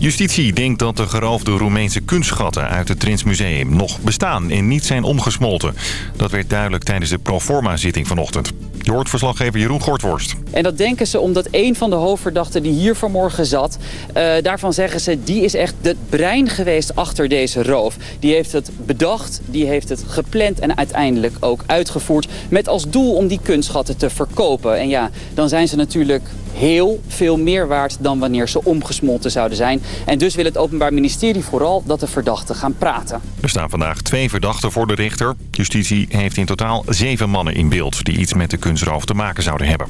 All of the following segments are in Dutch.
Justitie denkt dat de geroofde Roemeense kunstschatten uit het Trins Museum nog bestaan en niet zijn omgesmolten. Dat werd duidelijk tijdens de proforma-zitting vanochtend. Je hoort verslaggever Jeroen Gortworst. En dat denken ze omdat een van de hoofdverdachten die hier vanmorgen zat... Uh, daarvan zeggen ze, die is echt het brein geweest achter deze roof. Die heeft het bedacht, die heeft het gepland en uiteindelijk ook uitgevoerd... met als doel om die kunstschatten te verkopen. En ja, dan zijn ze natuurlijk heel veel meer waard dan wanneer ze omgesmolten zouden zijn. En dus wil het Openbaar Ministerie vooral dat de verdachten gaan praten. Er staan vandaag twee verdachten voor de rechter. Justitie heeft in totaal zeven mannen in beeld die iets met de kunstroof te maken zouden hebben.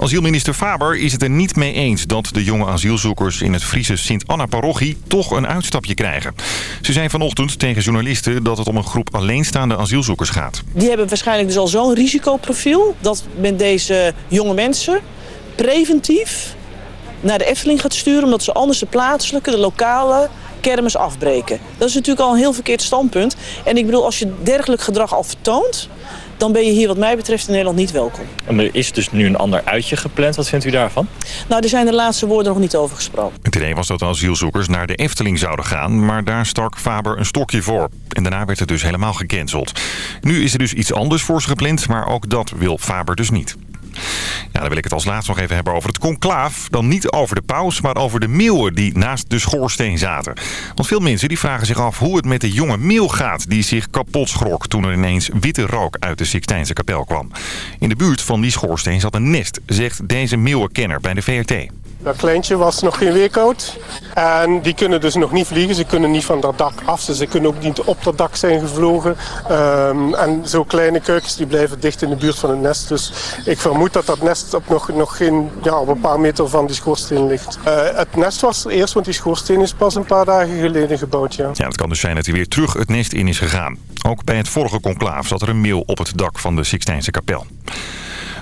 Asielminister Faber is het er niet mee eens dat de jonge asielzoekers in het Friese Sint-Anna-parochie toch een uitstapje krijgen. Ze zei vanochtend tegen journalisten dat het om een groep alleenstaande asielzoekers gaat. Die hebben waarschijnlijk dus al zo'n risicoprofiel dat met deze jonge mensen preventief naar de Efteling gaat sturen... omdat ze anders de plaatselijke, de lokale kermis afbreken. Dat is natuurlijk al een heel verkeerd standpunt. En ik bedoel, als je dergelijk gedrag al vertoont... dan ben je hier wat mij betreft in Nederland niet welkom. En er is dus nu een ander uitje gepland. Wat vindt u daarvan? Nou, er zijn de laatste woorden nog niet over gesproken. Het idee was dat de asielzoekers naar de Efteling zouden gaan... maar daar stak Faber een stokje voor. En daarna werd het dus helemaal gecanceld. Nu is er dus iets anders voor ze gepland... maar ook dat wil Faber dus niet. Ja, dan wil ik het als laatst nog even hebben over het conclaaf. Dan niet over de paus, maar over de meeuwen die naast de schoorsteen zaten. Want veel mensen die vragen zich af hoe het met de jonge meeuw gaat... die zich kapot schrok toen er ineens witte rook uit de Sixtijnse kapel kwam. In de buurt van die schoorsteen zat een nest, zegt deze meeuwenkenner bij de VRT. Dat kleintje was nog geen week oud. En die kunnen dus nog niet vliegen. Ze kunnen niet van dat dak af. Ze kunnen ook niet op dat dak zijn gevlogen. Um, en zo kleine kuikens die blijven dicht in de buurt van het nest. Dus ik vermoed dat dat nest op nog, nog geen, ja, op een paar meter van die schoorsteen ligt. Uh, het nest was er eerst, want die schoorsteen is pas een paar dagen geleden gebouwd. Ja. ja, het kan dus zijn dat hij weer terug het nest in is gegaan. Ook bij het vorige conclaaf zat er een meel op het dak van de Sixtijnse kapel.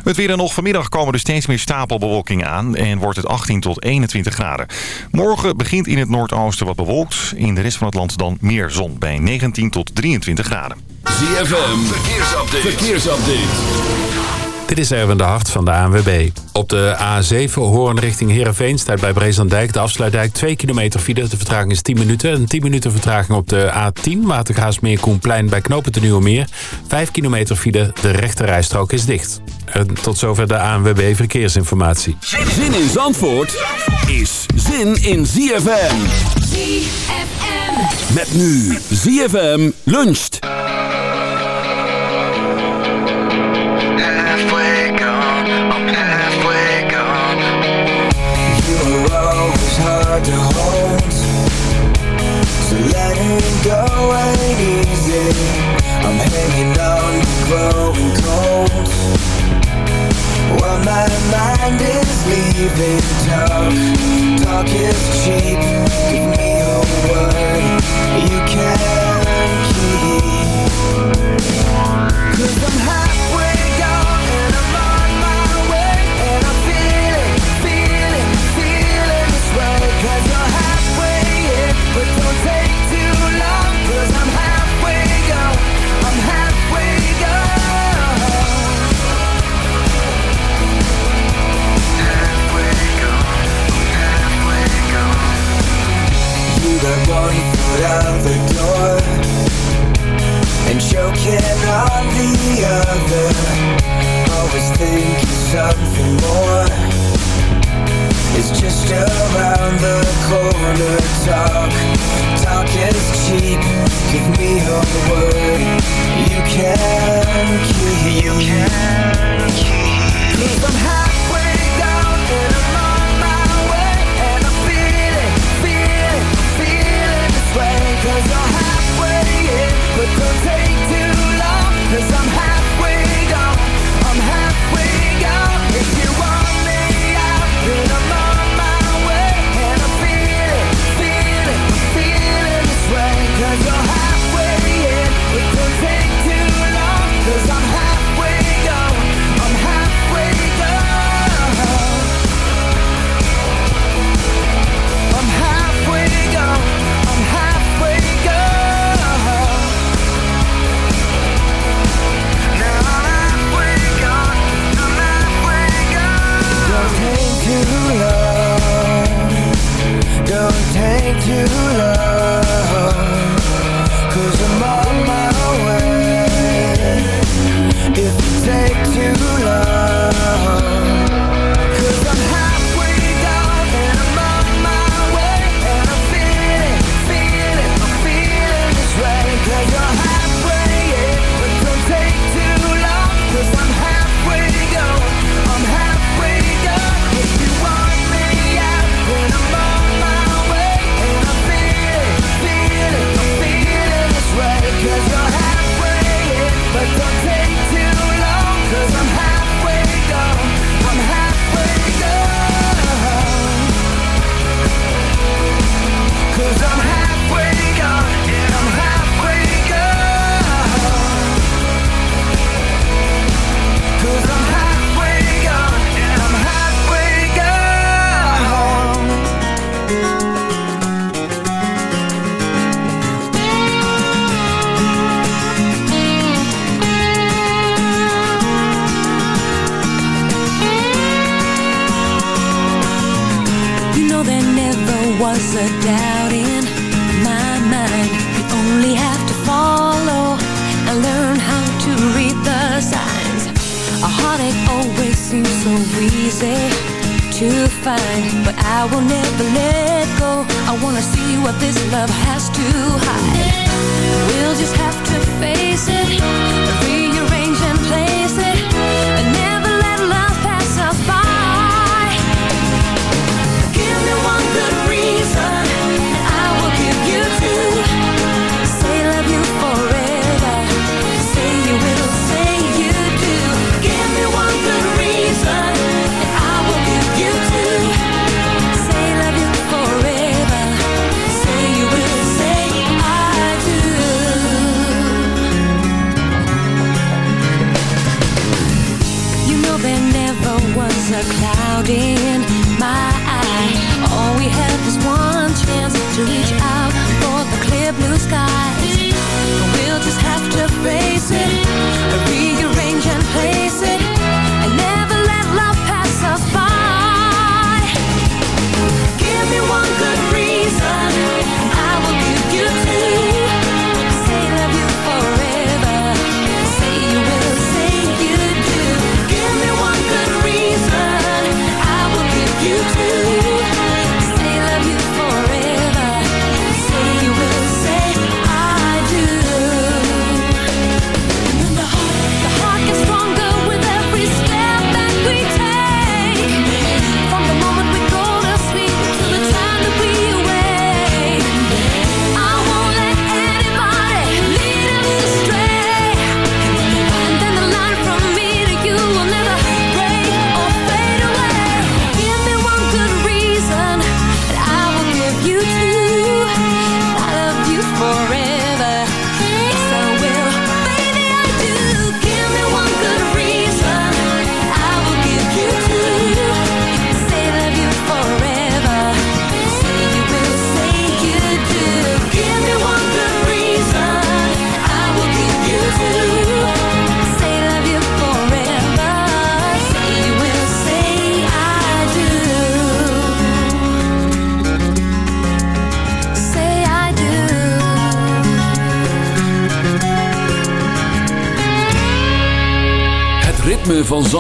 Het weer en nog vanmiddag komen er steeds meer stapelbewolking aan en wordt het 18 tot 21 graden. Morgen begint in het noordoosten wat bewolkt. In de rest van het land dan meer zon bij 19 tot 23 graden. ZFM, verkeersupdate. verkeersupdate. Dit is Erwin de Hart van de ANWB. Op de A7 Hoorn richting Heerenveen staat bij Brezandijk de afsluitdijk 2 kilometer file. De vertraging is 10 minuten. Een 10 minuten vertraging op de A10 Watergraafsmeer Koenplein bij Knopen de Nieuwe Meer. 5 kilometer file. De rechte rijstrook is dicht. En tot zover de ANWB Verkeersinformatie. Zin in Zandvoort is zin in ZFM. ZFM. Met nu ZFM luncht. Hard to hold. So letting go ain't easy. I'm hanging on to growing cold. While my mind is leaving talk Talk is cheap. Give me a word. You can keep. Cause I'm halfway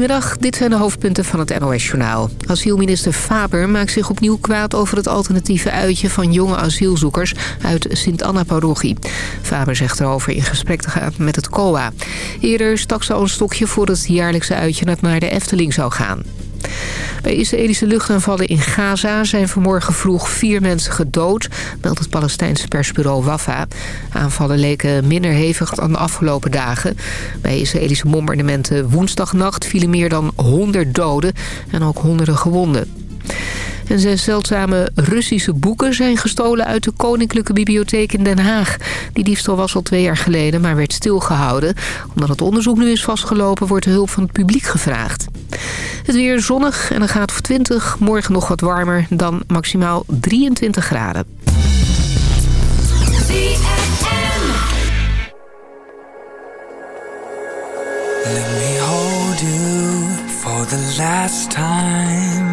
Goedemiddag, dit zijn de hoofdpunten van het NOS-journaal. Asielminister Faber maakt zich opnieuw kwaad over het alternatieve uitje van jonge asielzoekers uit Sint-Anna-parochie. Faber zegt erover in gesprek te gaan met het COA. Eerder stak ze al een stokje voor het jaarlijkse uitje dat naar de Efteling zou gaan. Bij Israëlische luchtaanvallen in Gaza zijn vanmorgen vroeg vier mensen gedood, meldt het Palestijnse persbureau Wafa. Aanvallen leken minder hevig dan de afgelopen dagen. Bij Israëlische bombardementen woensdagnacht vielen meer dan 100 doden en ook honderden gewonden. En zes zeldzame Russische boeken zijn gestolen uit de Koninklijke Bibliotheek in Den Haag. Die diefstal was al twee jaar geleden, maar werd stilgehouden. Omdat het onderzoek nu is vastgelopen, wordt de hulp van het publiek gevraagd. Het weer zonnig en een graad of 20. Morgen nog wat warmer, dan maximaal 23 graden.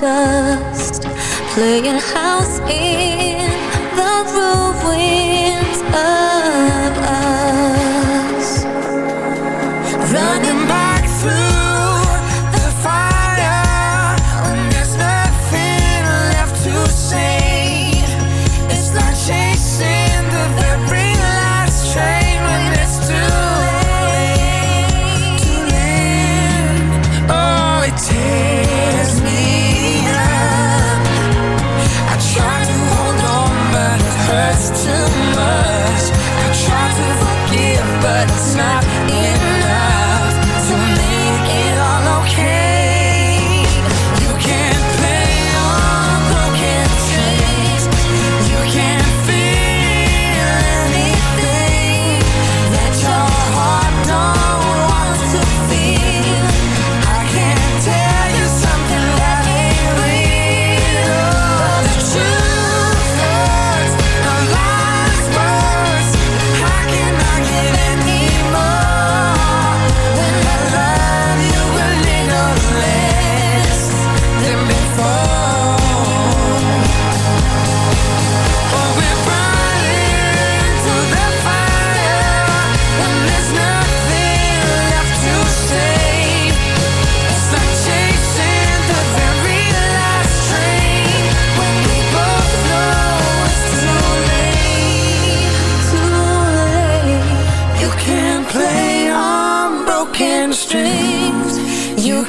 dust Playing house in the ruins of us. Running back through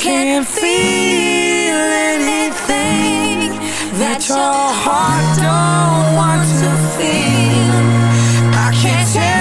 can't feel anything that your heart don't want to feel. I can't tell.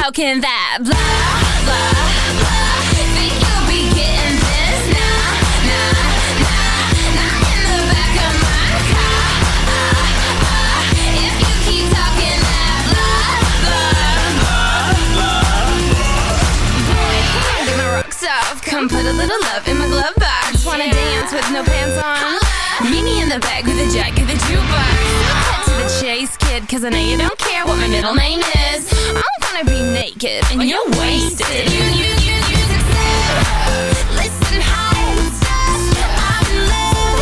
how, can that blah, blah, blah. Think you'll be getting this? Nah, nah, nah Not in the back of my car. If you keep talking that blah, blah, blah get my rocks off Come put a little love in my glove box. Wanna dance with no pants on? Meet me in the back with a jack of the jukebox Kid, cause I know you don't care what my middle name is. I'm gonna be naked and you're wasted. You, you, you, you said, Listen, high stuff I'm in love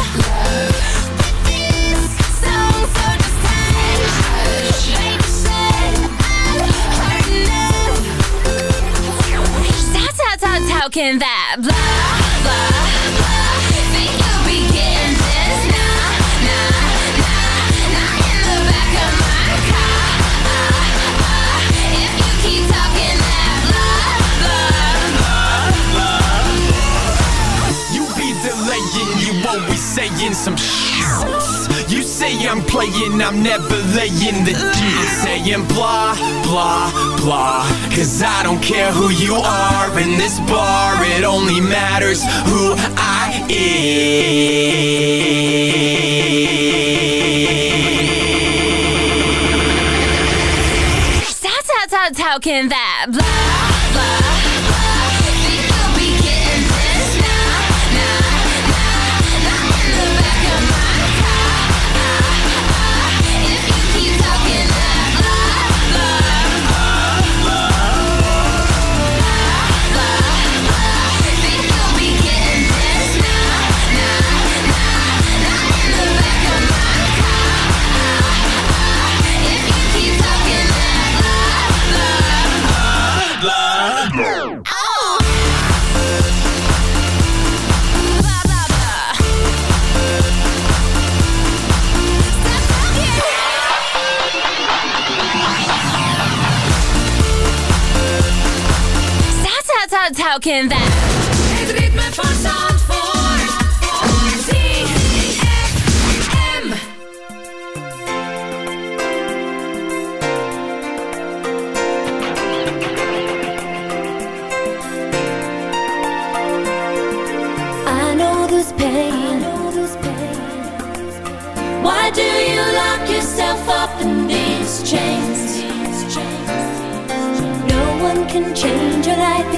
always some shit. You say I'm playing, I'm never laying the deal. Saying blah, blah, blah. Cause I don't care who you are in this bar, it only matters who I am. Can that blah, blah How, can that? Het ritme van Zandvoort. ZFM. I know this pain. Why do you lock yourself up in these chains? No one can change your life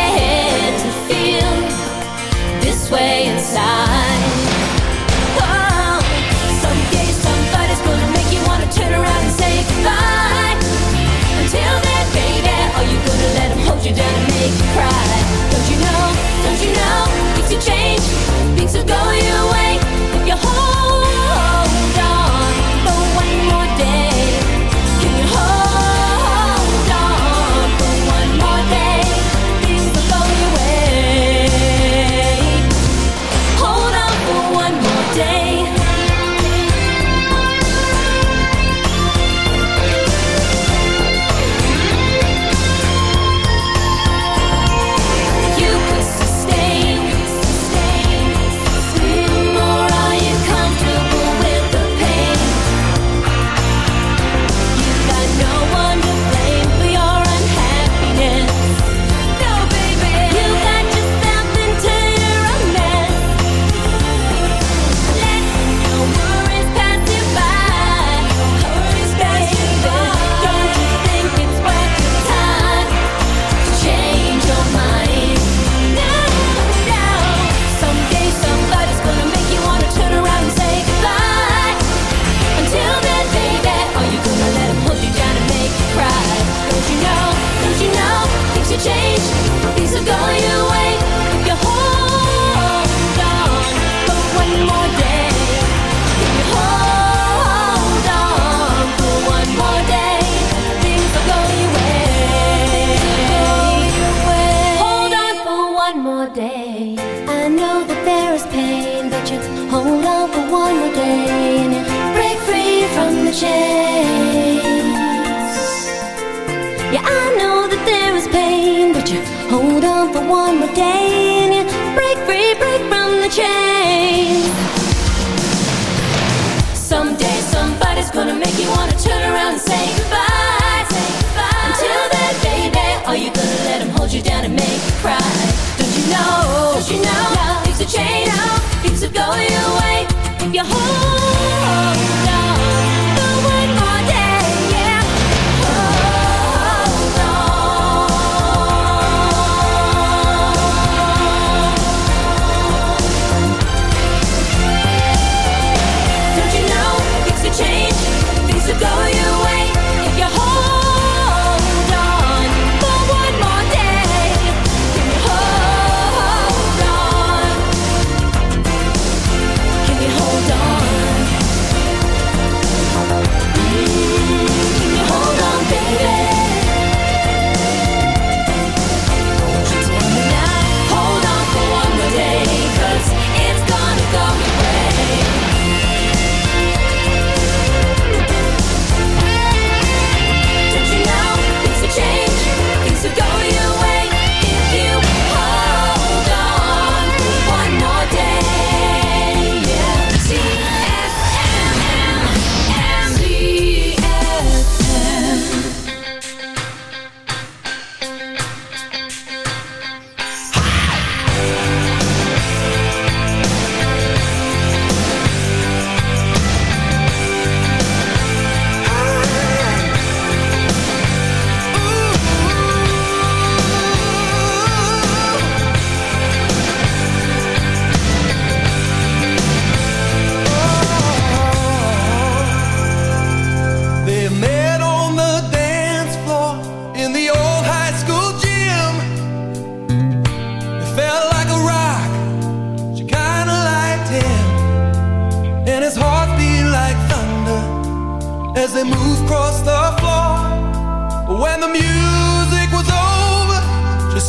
you hold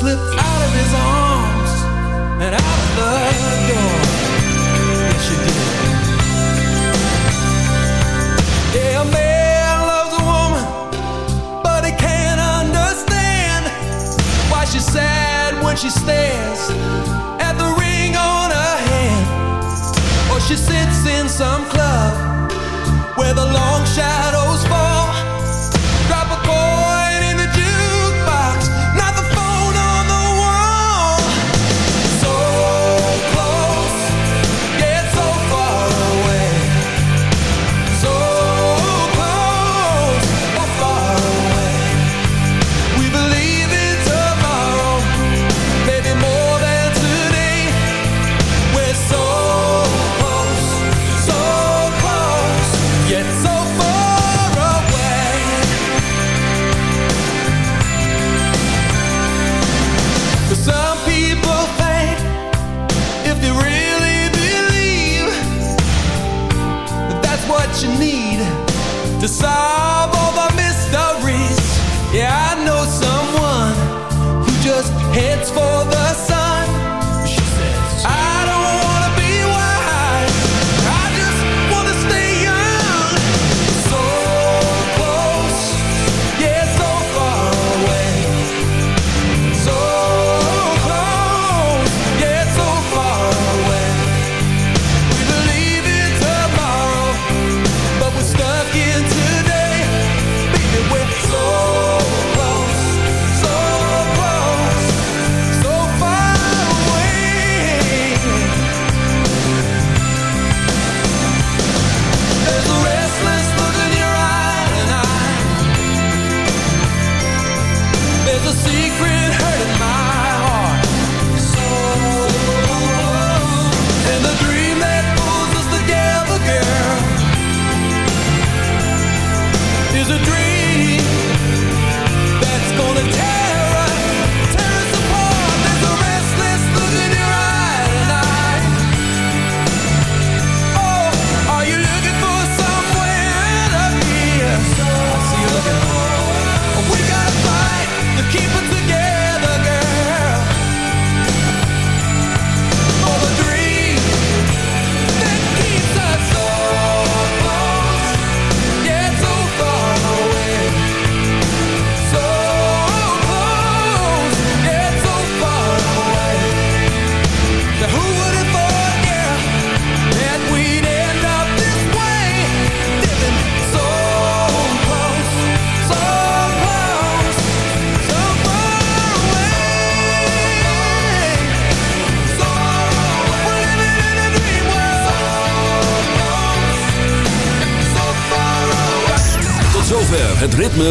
slipped out of his arms and out the door. Yes, did. Yeah, a man loves a woman, but he can't understand why she's sad when she stares at the ring on her hand, or she sits in some club where the long shadow